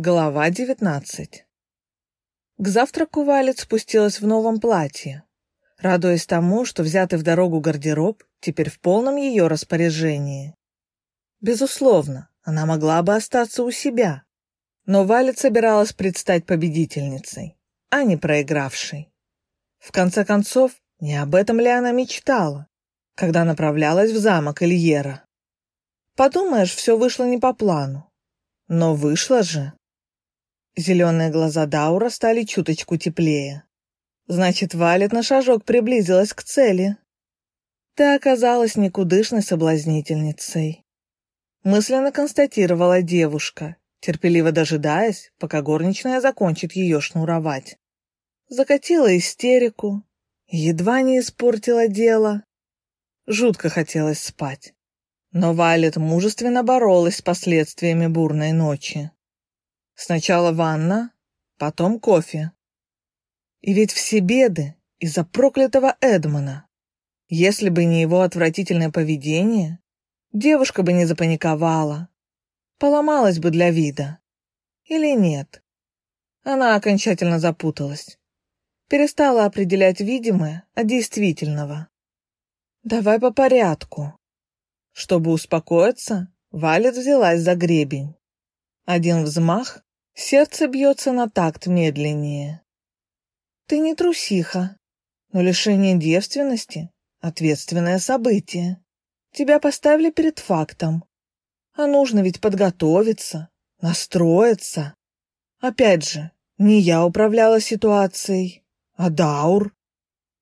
Глава девятнадцать. К завтраку Валет спустилась в новом платье, радуясь тому, что взятый в дорогу гардероб теперь в полном ее распоряжении. Безусловно, она могла бы остаться у себя, но Валет собиралась предстать победительницей, а не проигравшей. В конце концов, не об этом ли она мечтала, когда направлялась в замок Ильера? Подумаешь, все вышло не по плану. Но вышло же. Зеленые глаза Даура стали чуточку теплее. Значит, Валет на шажок приблизилась к цели. Ты оказалась никудышной соблазнительницей. Мысленно констатировала девушка, терпеливо дожидаясь, пока горничная закончит ее шнуровать. Закатила истерику, едва не испортила дело. Жутко хотелось спать. Но Валет мужественно боролась с последствиями бурной ночи. Сначала ванна, потом кофе. И ведь все беды из-за проклятого Эдмона. Если бы не его отвратительное поведение, девушка бы не запаниковала, поломалась бы для вида. Или нет? Она окончательно запуталась. Перестала определять видимое от действительного. Давай по порядку. Чтобы успокоиться, Валет взялась за гребень. Один взмах, Сердце бьется на такт медленнее. Ты не трусиха, но лишение девственности — ответственное событие. Тебя поставили перед фактом. А нужно ведь подготовиться, настроиться. Опять же, не я управляла ситуацией, а Даур.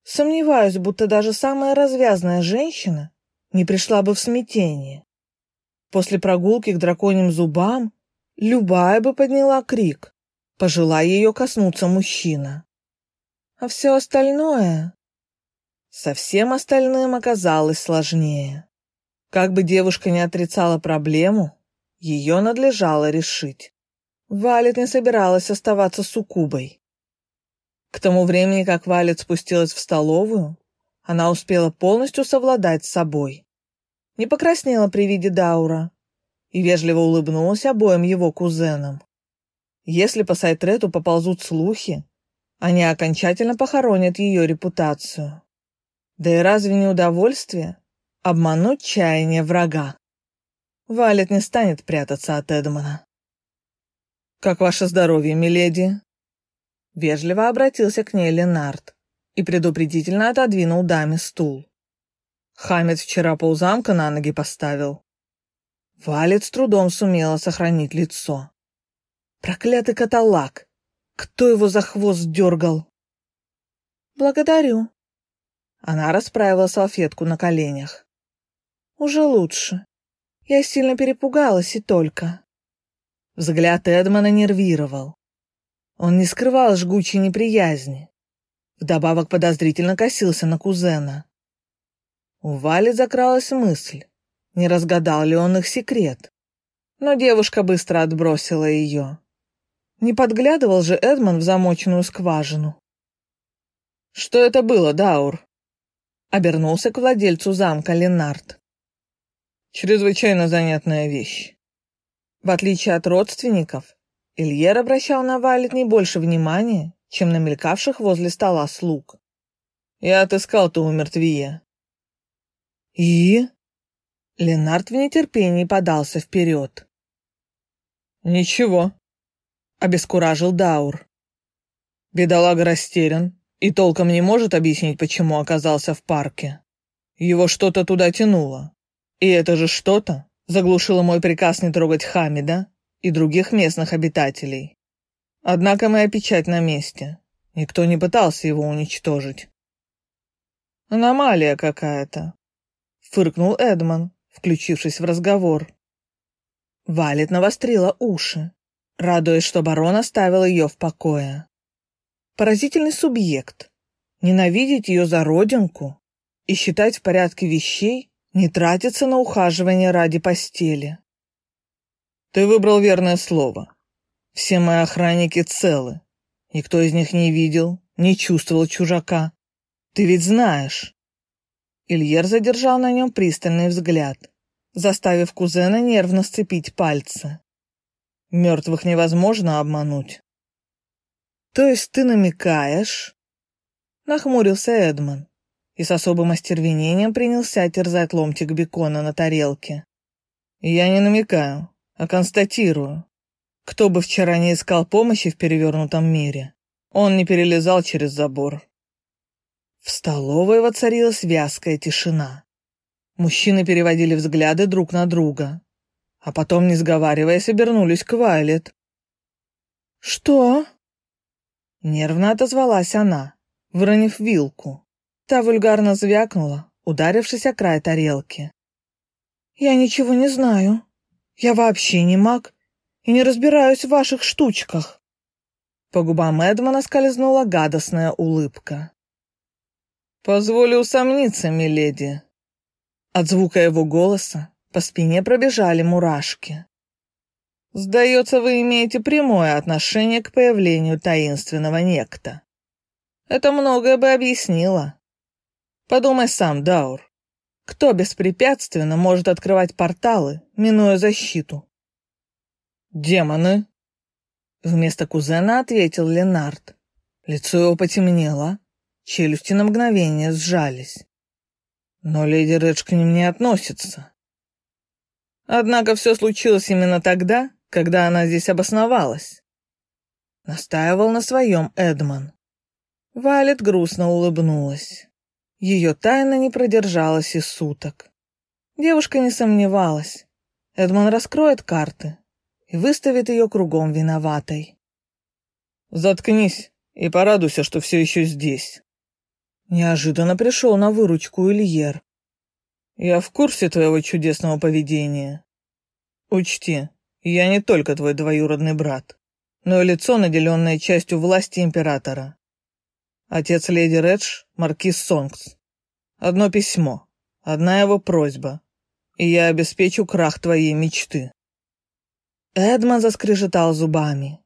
Сомневаюсь, будто даже самая развязная женщина не пришла бы в смятение. После прогулки к драконьим зубам Любая бы подняла крик, пожелая ее коснуться мужчина. А все остальное... Со всем остальным оказалось сложнее. Как бы девушка не отрицала проблему, ее надлежало решить. Валет не собиралась оставаться суккубой. К тому времени, как Валет спустилась в столовую, она успела полностью совладать с собой. Не покраснела при виде Даура, и вежливо улыбнулась обоим его кузенам. Если по Сайтрету поползут слухи, они окончательно похоронят ее репутацию. Да и разве не удовольствие обмануть чаяние врага? Валет не станет прятаться от Эдмона. «Как ваше здоровье, миледи?» Вежливо обратился к ней Ленард и предупредительно отодвинул даме стул. Хамед вчера ползамка на ноги поставил. Валет с трудом сумела сохранить лицо. Проклятый каталак! Кто его за хвост дергал? Благодарю. Она расправила салфетку на коленях. Уже лучше. Я сильно перепугалась и только. Взгляд Эдмона нервировал. Он не скрывал жгучей неприязни. Вдобавок подозрительно косился на кузена. У Вали закралась мысль, не разгадал ли он их секрет. Но девушка быстро отбросила ее. Не подглядывал же Эдмон в замоченную скважину. «Что это было, Даур?» Обернулся к владельцу замка Ленард. «Чрезвычайно занятная вещь. В отличие от родственников, Ильер обращал на Валет не больше внимания, чем на мелькавших возле стола слуг. Я отыскал ту умертвие». «И?» Ленард в нетерпении подался вперед. «Ничего», — обескуражил Даур. Бедолага растерян и толком не может объяснить, почему оказался в парке. Его что-то туда тянуло. И это же что-то заглушило мой приказ не трогать Хамида и других местных обитателей. Однако моя печать на месте. Никто не пытался его уничтожить. «Аномалия какая-то», — фыркнул Эдман, включившись в разговор. Валет навострила уши, радуясь, что барон оставил ее в покое. Поразительный субъект. Ненавидеть ее за родинку и считать в порядке вещей, не тратиться на ухаживание ради постели. Ты выбрал верное слово. Все мои охранники целы. Никто из них не видел, не чувствовал чужака. Ты ведь знаешь. Ильер задержал на нем пристальный взгляд, заставив кузена нервно сцепить пальцы. Мертвых невозможно обмануть. То есть ты намекаешь? Нахмурился Эдман и с особым остервенением принялся терзать ломтик бекона на тарелке. Я не намекаю, а констатирую. Кто бы вчера не искал помощи в перевернутом мире, он не перелезал через забор. В столовой воцарилась вязкая тишина. Мужчины переводили взгляды друг на друга, а потом, не сговариваясь, обернулись к Вайлет. «Что?» Нервно отозвалась она, выронив вилку. Та вульгарно звякнула, ударившись о край тарелки. «Я ничего не знаю. Я вообще не маг и не разбираюсь в ваших штучках». По губам Эдмона скользнула гадостная улыбка. «Позволю усомниться, миледи». От звука его голоса по спине пробежали мурашки. «Сдается, вы имеете прямое отношение к появлению таинственного некто. Это многое бы объяснило. Подумай сам, Даур. Кто беспрепятственно может открывать порталы, минуя защиту? Демоны. Вместо кузена ответил Ленард. Лицо его потемнело, челюсти на мгновение сжались. Но леди Редж к ним не относится. Однако все случилось именно тогда, когда она здесь обосновалась. Настаивал на своем Эдман. Валет грустно улыбнулась. Ее тайна не продержалась и суток. Девушка не сомневалась. Эдмон раскроет карты и выставит ее кругом виноватой. «Заткнись и порадуйся, что все еще здесь». Неожиданно пришел на выручку Ильер. «Я в курсе твоего чудесного поведения. Учти, я не только твой двоюродный брат, но и лицо, наделенное частью власти императора. Отец леди Редж — маркиз Сонгс. Одно письмо, одна его просьба, и я обеспечу крах твоей мечты». Эдман заскрежетал зубами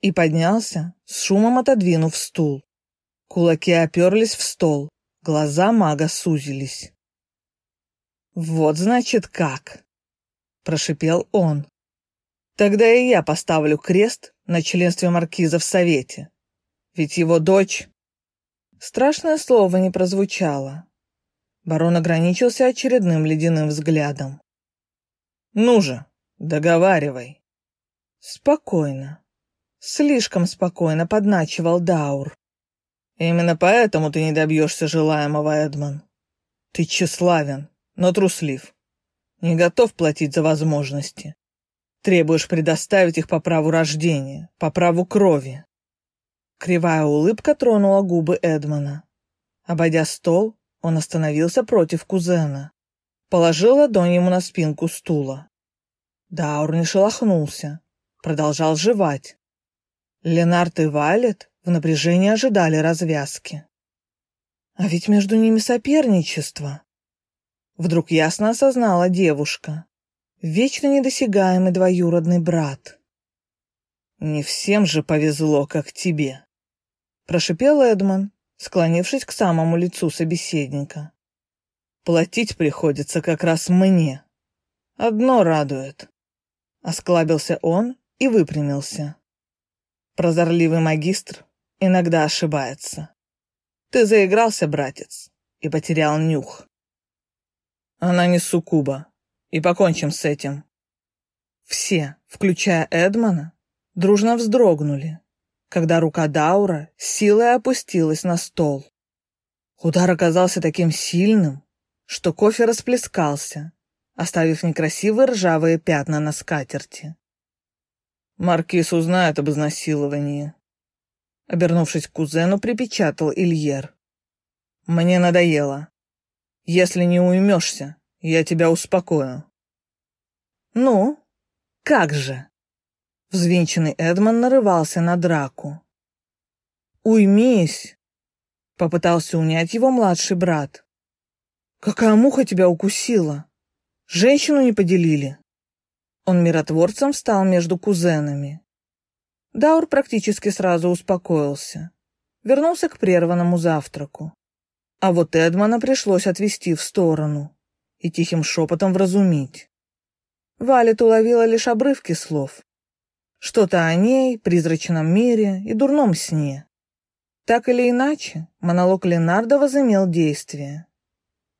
и поднялся, с шумом отодвинув стул. Кулаки оперлись в стол, глаза мага сузились. «Вот значит как!» — прошипел он. «Тогда и я поставлю крест на членстве маркиза в Совете, ведь его дочь...» Страшное слово не прозвучало. Барон ограничился очередным ледяным взглядом. «Ну же, договаривай». «Спокойно. Слишком спокойно подначивал Даур. Именно поэтому ты не добьешься желаемого, Эдман. Ты тщеславен, но труслив. Не готов платить за возможности. Требуешь предоставить их по праву рождения, по праву крови. Кривая улыбка тронула губы Эдмона. Обойдя стол, он остановился против кузена. Положил ладонь ему на спинку стула. Даур не шелохнулся, продолжал жевать. Ленард и Вайлет в напряжении ожидали развязки. А ведь между ними соперничество. Вдруг ясно осознала девушка. Вечно недосягаемый двоюродный брат. «Не всем же повезло, как тебе», прошипел Эдман, склонившись к самому лицу собеседника. Платить приходится как раз мне. Одно радует. Осклабился он и выпрямился. Прозорливый магистр иногда ошибается. Ты заигрался, братец, и потерял нюх. Она не суккуба, и покончим с этим. Все, включая Эдмана, дружно вздрогнули когда рука Даура силой опустилась на стол. Удар оказался таким сильным, что кофе расплескался, оставив некрасивые ржавые пятна на скатерти. Маркиз узнает об изнасиловании. Обернувшись к кузену, припечатал Ильер. «Мне надоело. Если не уймешься, я тебя успокою». «Ну, как же?» Взвинченный Эдмон нарывался на драку. «Уймись!» — попытался унять его младший брат. «Какая муха тебя укусила? Женщину не поделили?» Он миротворцем встал между кузенами. Даур практически сразу успокоился. Вернулся к прерванному завтраку. А вот Эдмона пришлось отвести в сторону и тихим шепотом вразумить. Валет уловила лишь обрывки слов, Что-то о ней, призрачном мире и дурном сне. Так или иначе, монолог Ленарда возымел действие.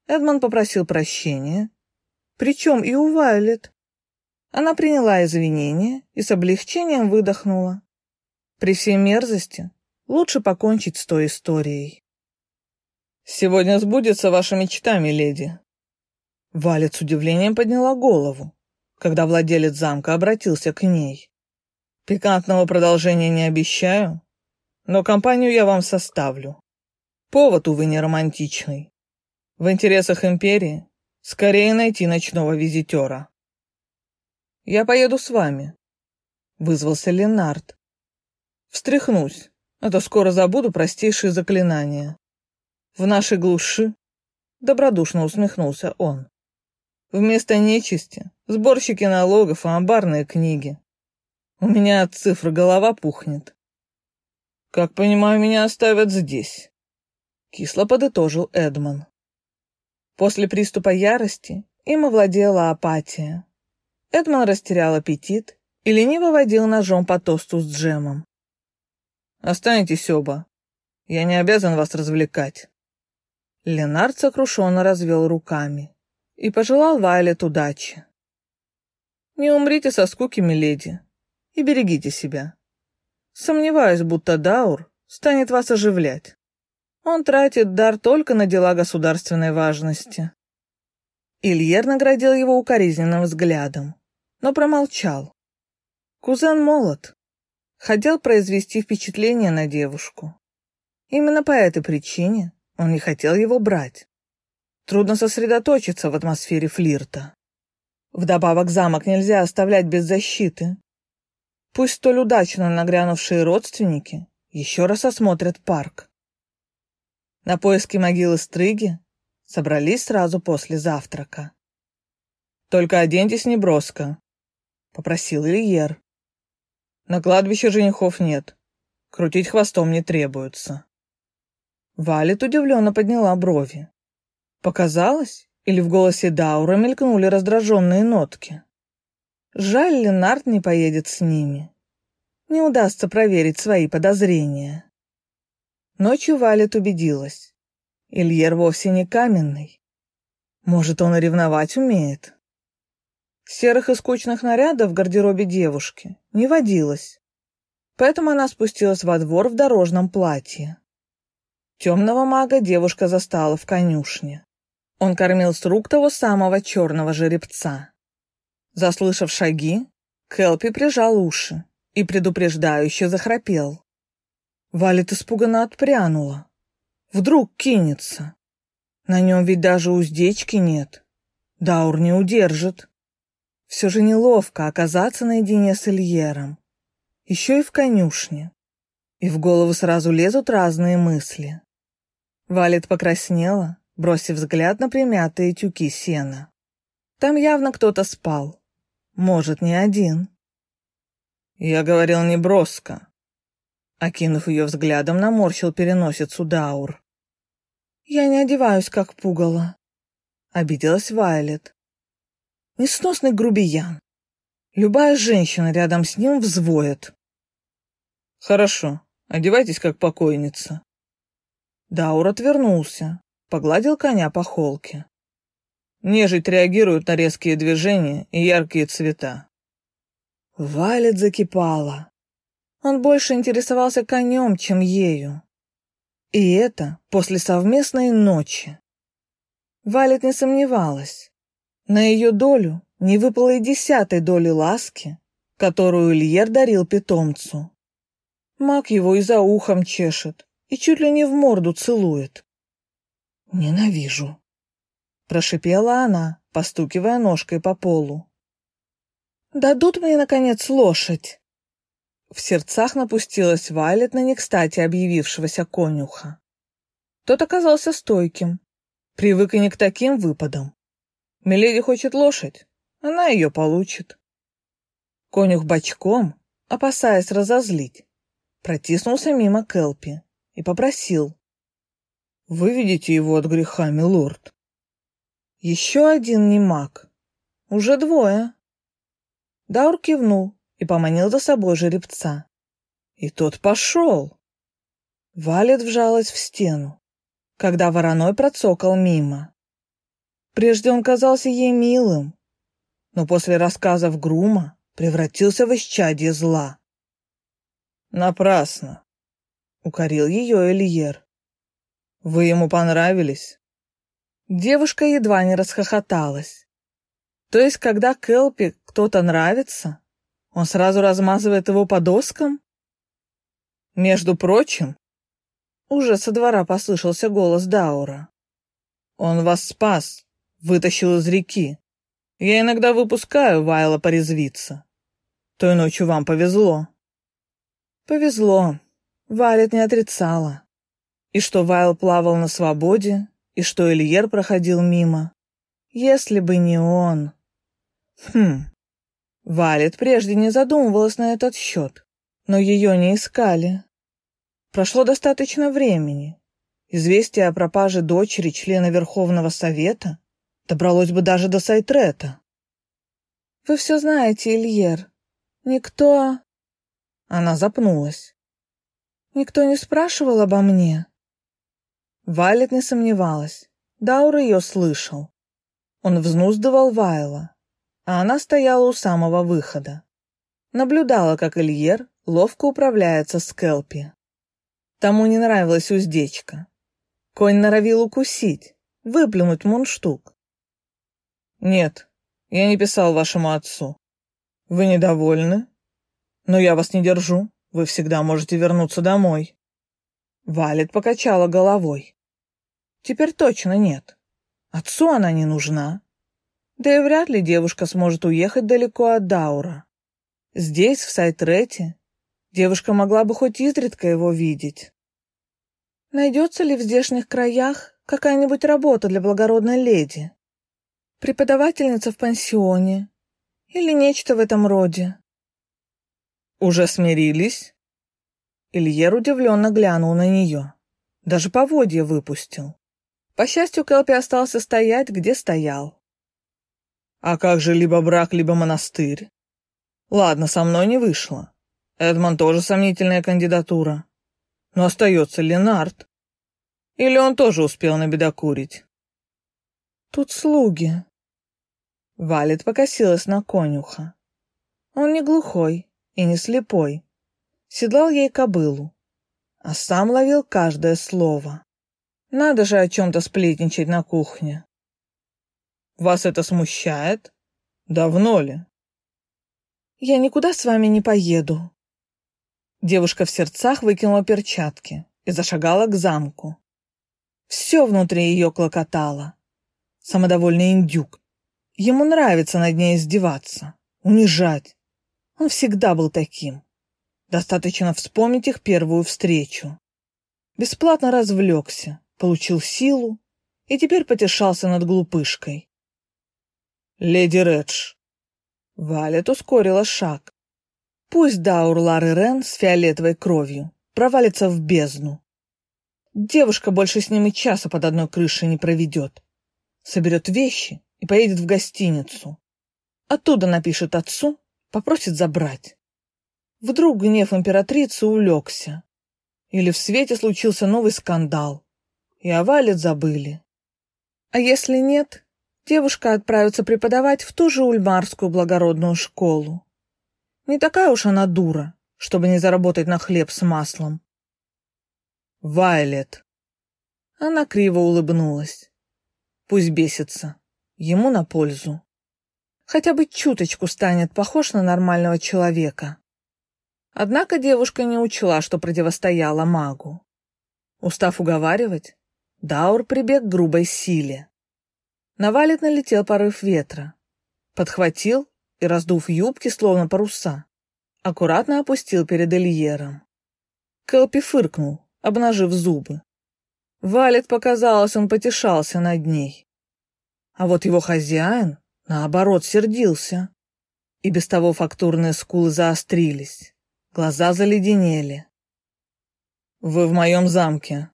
Эдмон попросил прощения, причем и у Вайлет. Она приняла извинения и с облегчением выдохнула. При всей мерзости лучше покончить с той историей. «Сегодня сбудется ваша мечта, миледи». Валет с удивлением подняла голову, когда владелец замка обратился к ней. «Пикантного продолжения не обещаю, но компанию я вам составлю. Повод, увы, не романтичный. В интересах империи скорее найти ночного визитера». «Я поеду с вами», — вызвался Ленард. «Встряхнусь, а то скоро забуду простейшие заклинания. В нашей глуши добродушно усмехнулся он. Вместо нечисти сборщики налогов и амбарные книги. У меня от цифр голова пухнет. Как понимаю, меня оставят здесь. Кисло подытожил Эдман. После приступа ярости им овладела апатия. Эдман растерял аппетит и лениво водил ножом по тосту с джемом. «Останетесь оба. Я не обязан вас развлекать». Ленард сокрушенно развел руками и пожелал Вайлет удачи. «Не умрите со скуки, миледи, и берегите себя. Сомневаюсь, будто Даур станет вас оживлять. Он тратит дар только на дела государственной важности». Ильер наградил его укоризненным взглядом, но промолчал. Кузен молод, хотел произвести впечатление на девушку. Именно по этой причине он не хотел его брать. Трудно сосредоточиться в атмосфере флирта. Вдобавок замок нельзя оставлять без защиты. Пусть столь удачно нагрянувшие родственники еще раз осмотрят парк. На поиски могилы Стрыги собрались сразу после завтрака. «Только оденьтесь неброско», — попросил Ильер. «На кладбище женихов нет. Крутить хвостом не требуется». Валет удивленно подняла брови. Показалось, или в голосе Даура мелькнули раздраженные нотки. Жаль, Ленард не поедет с ними. Не удастся проверить свои подозрения. Ночью Валет убедилась. Ильер вовсе не каменный. Может, он и ревновать умеет. Серых и скучных нарядов в гардеробе девушки не водилось. Поэтому она спустилась во двор в дорожном платье. Темного мага девушка застала в конюшне. Он кормил с рук того самого черного жеребца. Заслышав шаги, Келпи прижал уши и предупреждающе захрапел. Валет испуганно отпрянула. Вдруг кинется. На нем ведь даже уздечки нет. Даур не удержит. Все же неловко оказаться наедине с Ильером. Еще и в конюшне. И в голову сразу лезут разные мысли. Валет покраснела, бросив взгляд на примятые тюки сена. Там явно кто-то спал. Может, не один. Я говорил не броско. Окинув ее взглядом, наморщил переносицу Даур. Я не одеваюсь, как пугало. Обиделась Вайлет. Несносный грубиян. Любая женщина рядом с ним взвоет. Хорошо, одевайтесь, как покойница. Даур отвернулся, погладил коня по холке. Нежить реагирует на резкие движения и яркие цвета. Валет закипала. Он больше интересовался конем, чем ею. И это после совместной ночи. Валет не сомневалась. На ее долю не выпало и десятой доли ласки, которую Ильер дарил питомцу. Маг его и за ухом чешет, и чуть ли не в морду целует. «Ненавижу», — прошипела она, постукивая ножкой по полу. «Дадут мне, наконец, лошадь!» В сердцах напустилась Вайлет на некстати объявившегося конюха. Тот оказался стойким, привык и не к таким выпадам. Миледи хочет лошадь, она ее получит. Конюх бочком, опасаясь разозлить, протиснулся мимо Келпи и попросил. «Выведите его от греха, милорд». Еще один не маг. Уже двое. Даур кивнул и поманил за собой жеребца. И тот пошел. Валет вжалась в стену, когда вороной процокал мимо. Прежде он казался ей милым, но после рассказов Грума превратился в исчадие зла. «Напрасно», — укорил ее Эльер. «Вы ему понравились?» Девушка едва не расхохоталась. То есть, когда Келпи кто-то нравится, он сразу размазывает его по доскам? Между прочим, уже со двора послышался голос Даура. Он вас спас, вытащил из реки. Я иногда выпускаю Вайла порезвиться. Той ночью вам повезло. Повезло. Валет не отрицала. И что Вайл плавал на свободе, и что Ильер проходил мимо. Если бы не он. Хм. Валет прежде не задумывалась на этот счет, но ее не искали. Прошло достаточно времени. Известие о пропаже дочери члена Верховного Совета добралось бы даже до Сайтрета. «Вы все знаете, Ильер. Никто...» Она запнулась. «Никто не спрашивал обо мне?» Вайлет не сомневалась. Даур ее слышал. Он взнуздывал Вайла, а она стояла у самого выхода. Наблюдала, как Ильер ловко управляется с Келпи. Тому не нравилась уздечка. Конь норовил укусить, выплюнуть мундштук. «Нет, я не писал вашему отцу. Вы недовольны? Но я вас не держу. Вы всегда можете вернуться домой». Валет покачала головой. Теперь точно нет. Отцу она не нужна. Да и вряд ли девушка сможет уехать далеко от Даура. Здесь, в Сайтрете, девушка могла бы хоть изредка его видеть. Найдется ли в здешних краях какая-нибудь работа для благородной леди? Преподавательница в пансионе? Или нечто в этом роде? Уже смирились? Ильер удивленно глянул на нее. Даже поводья выпустил. По счастью, Келпи остался стоять, где стоял. А как же либо брак, либо монастырь? Ладно, со мной не вышло. Эдмон тоже сомнительная кандидатура. Но остается Ленард. Или он тоже успел набедокурить? Тут слуги. Валет покосилась на конюха. Он не глухой и не слепой. Седлал ей кобылу, а сам ловил каждое слово. Надо же о чем-то сплетничать на кухне. Вас это смущает? Давно ли? Я никуда с вами не поеду. Девушка в сердцах выкинула перчатки и зашагала к замку. Все внутри ее клокотало. Самодовольный индюк. Ему нравится над ней издеваться, унижать. Он всегда был таким. Достаточно вспомнить их первую встречу. Бесплатно развлекся, получил силу и теперь потешался над глупышкой. «Леди Редж!» Валет ускорила шаг. Пусть Даур Лары Рен с фиолетовой кровью провалится в бездну. Девушка больше с ним и часа под одной крышей не проведет. Соберет вещи и поедет в гостиницу. Оттуда напишет отцу, попросит забрать. Вдруг гнев императрицы улегся. Или в свете случился новый скандал и о Валет забыли. А если нет, девушка отправится преподавать в ту же ульмарскую благородную школу. Не такая уж она дура, чтобы не заработать на хлеб с маслом. Вайлет. Она криво улыбнулась. Пусть бесится. Ему на пользу. Хотя бы чуточку станет похож на нормального человека. Однако девушка не учла, что противостояла магу. Устав уговаривать, Даур прибег к грубой силе. На валет налетел порыв ветра. Подхватил и, раздув юбки, словно паруса, аккуратно опустил перед Эльером. Келпи фыркнул, обнажив зубы. Валет показалось, он потешался над ней. А вот его хозяин, наоборот, сердился. И без того фактурные скулы заострились, глаза заледенели. «Вы в моем замке»,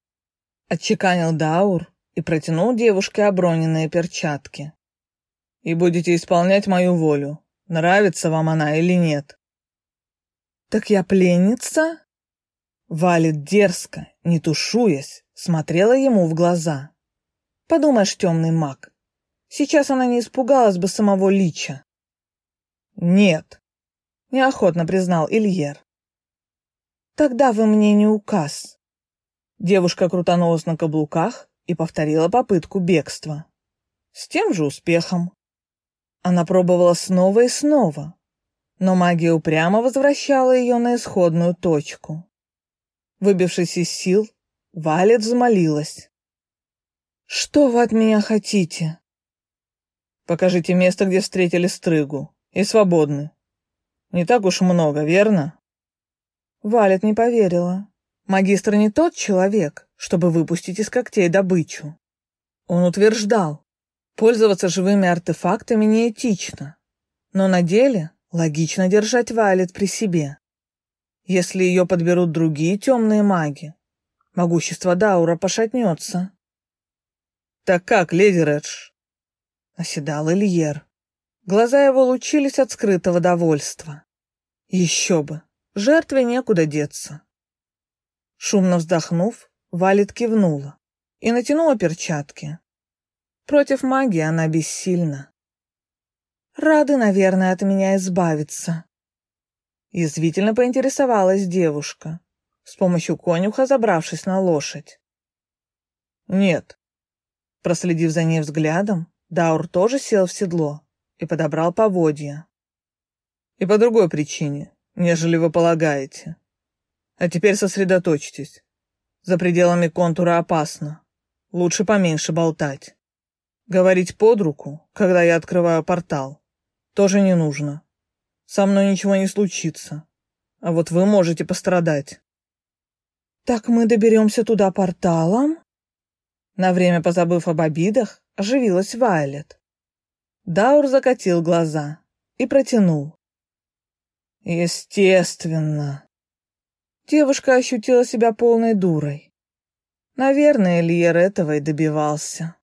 Отчеканил Даур и протянул девушке оброненные перчатки. «И будете исполнять мою волю, нравится вам она или нет». «Так я пленница?» Валит дерзко, не тушуясь, смотрела ему в глаза. «Подумаешь, темный маг, сейчас она не испугалась бы самого Лича». «Нет», — неохотно признал Ильер. «Тогда вы мне не указ». Девушка крутанулась на каблуках и повторила попытку бегства. С тем же успехом. Она пробовала снова и снова, но магия упрямо возвращала ее на исходную точку. Выбившись из сил, Валет взмолилась. «Что вы от меня хотите?» «Покажите место, где встретили стрыгу, и свободны. Не так уж много, верно?» Валет не поверила. Магистр не тот человек, чтобы выпустить из когтей добычу. Он утверждал, пользоваться живыми артефактами неэтично, но на деле логично держать Валет при себе. Если ее подберут другие темные маги, могущество Даура пошатнется. «Так как, леди Редж?» — оседал Ильер. Глаза его лучились от скрытого довольства. Еще бы, жертве некуда деться. Шумно вздохнув, Валет кивнула и натянула перчатки. Против магии она бессильна. Рады, наверное, от меня избавиться. Язвительно поинтересовалась девушка, с помощью конюха забравшись на лошадь. Нет. Проследив за ней взглядом, Даур тоже сел в седло и подобрал поводья. И по другой причине, нежели вы полагаете. А теперь сосредоточьтесь. За пределами контура опасно. Лучше поменьше болтать. Говорить под руку, когда я открываю портал, тоже не нужно. Со мной ничего не случится. А вот вы можете пострадать. Так мы доберемся туда порталом? На время позабыв об обидах, оживилась Вайлет. Даур закатил глаза и протянул. Естественно. Девушка ощутила себя полной дурой. Наверное, Лиер этого и добивался.